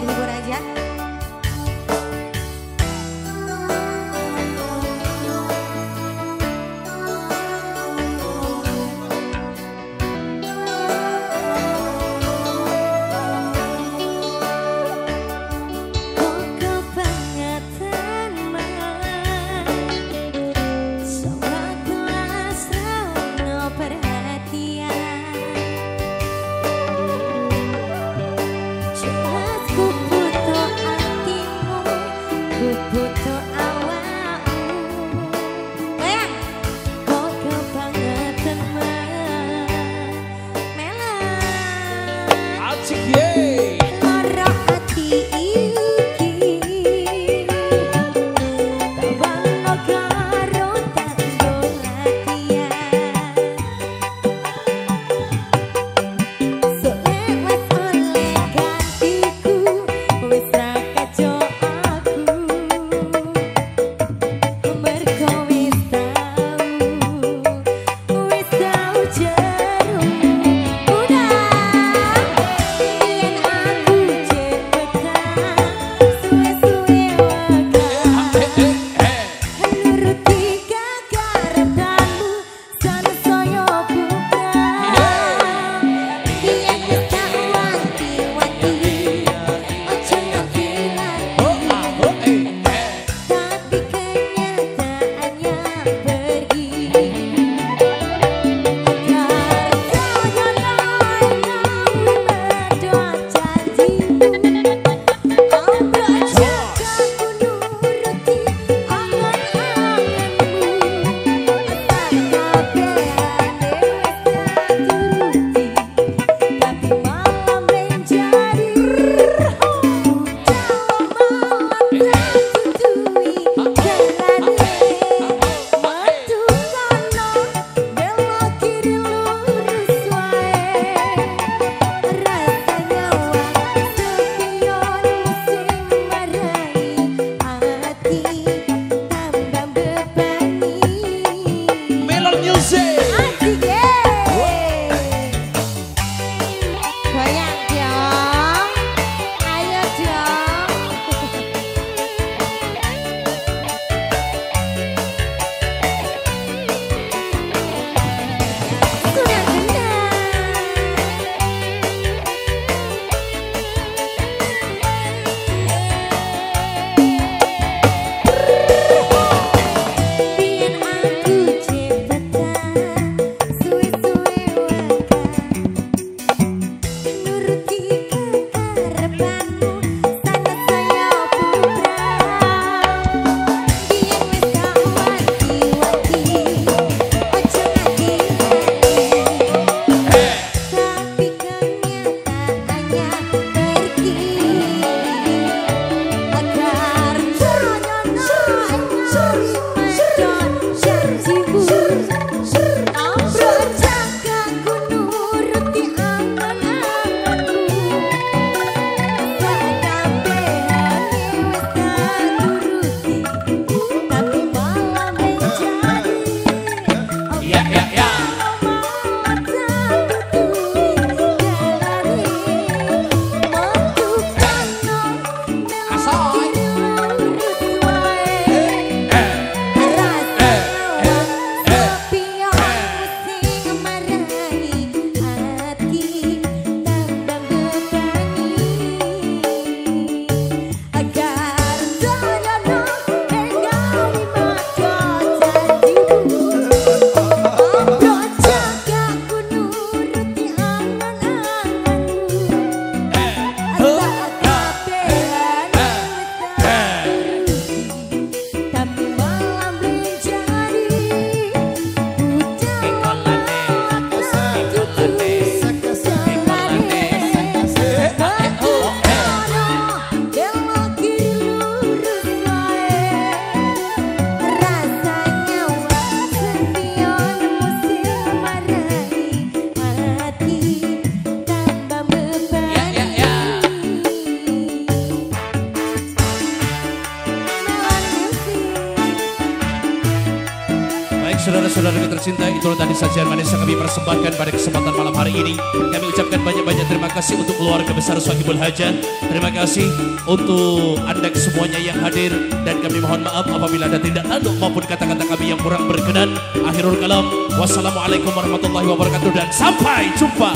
kasih hiburan aja. Tercinta, itulah tadi sajian manis yang kami persembahkan pada kesempatan malam hari ini. Kami ucapkan banyak-banyak terima kasih untuk keluarga besar Sohibul Hajat. Terima kasih untuk anda semuanya yang hadir dan kami mohon maaf apabila ada tindak tanduk maupun kata-kata kami yang kurang berkenan. Akhirul kalam, wassalamualaikum warahmatullahi wabarakatuh dan sampai jumpa.